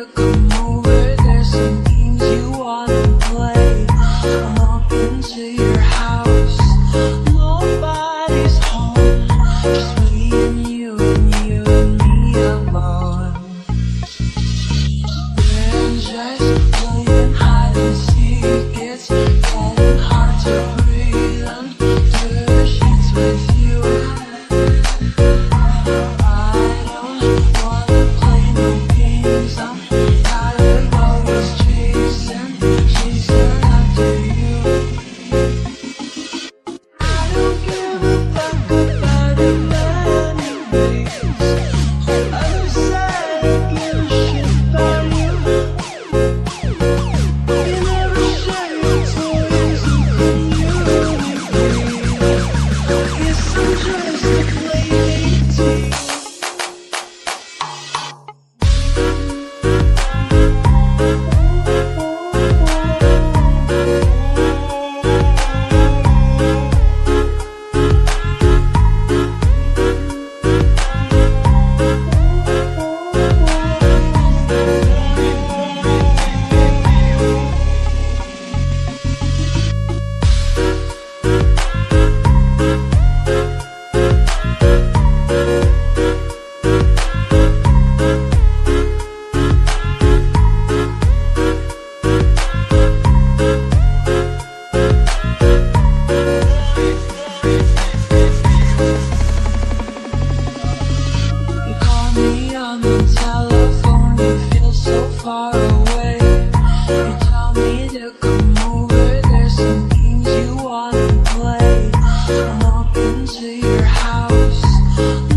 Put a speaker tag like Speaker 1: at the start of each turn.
Speaker 1: look Thank you. House.